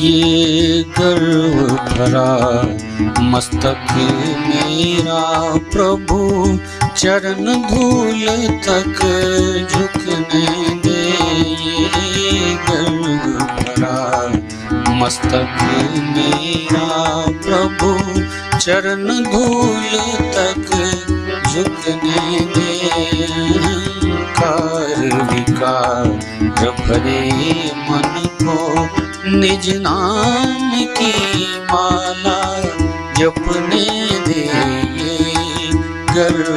ये गर्व भरा मस्तक मेरा प्रभु, चरण धूल तक झुकने दे ये गर्व भरा मस्तक मेरा प्रभु, चरण धूल तक झुकने दे भरे मन को निज नाम की माला जपने दे गर्व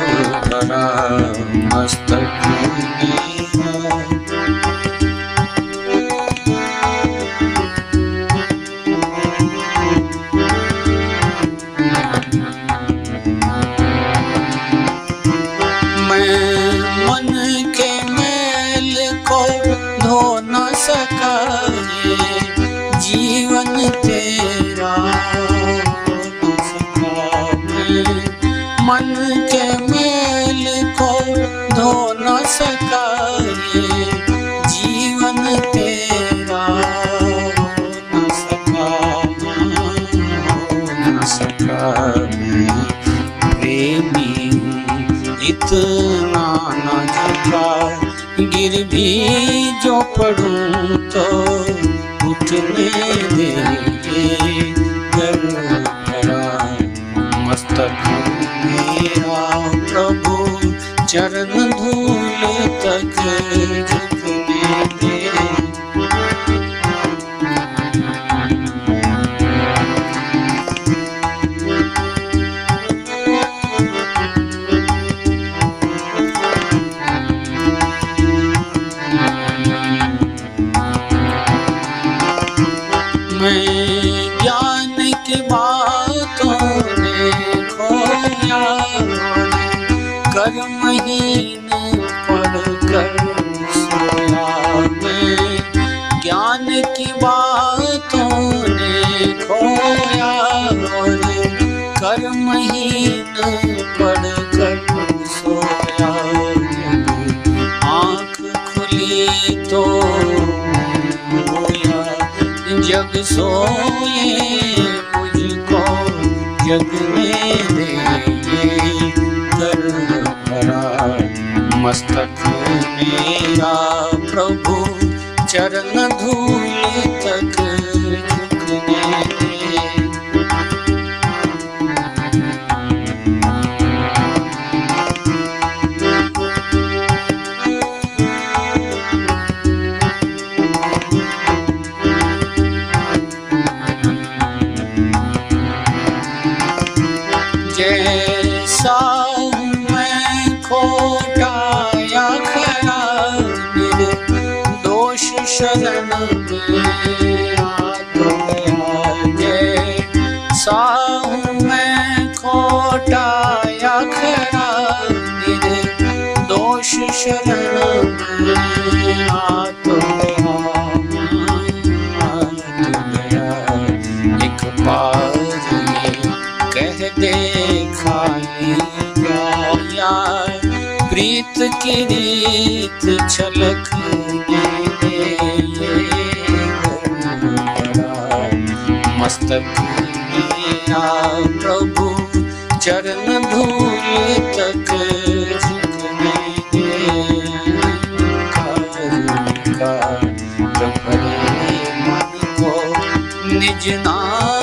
भरा मस्तक मेरा सका जीवन तेरा न सका न सका प्रेमी इतना न झुका गिर भी जो पड़ूं तो उठने दे ये मस्तक मेरा प्रभु, चरण खोया कर्महीन पढ़ कर सोया मैं ज्ञान की बातों ने खोया और कर्महीन पढ़ कर सोया आँख खुली तो जग सोए मुझको दे ये गर्व भरा मस्तक मेरा प्रभु चरण निर्दोष शरण में गया जैसा मैं खोटा निर्दोष शरण में आ तो प्रीत की रीत छलक मस्तक प्रभु चरण धूल तक झुकने मन को निज नाम